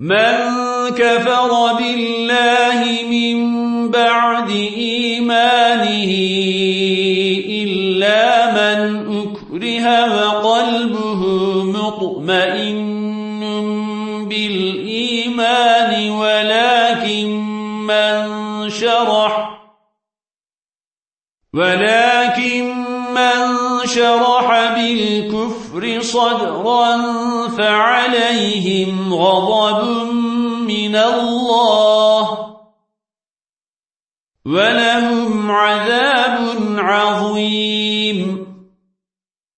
من كفر بالله من بعد إيمانه إلا من أكره وقلبه مطمئن بالإيمان ولكن من شرح ولكن من شرح بالكفر صدرا فعليهم غضب من الله ولهم عذاب عظيم.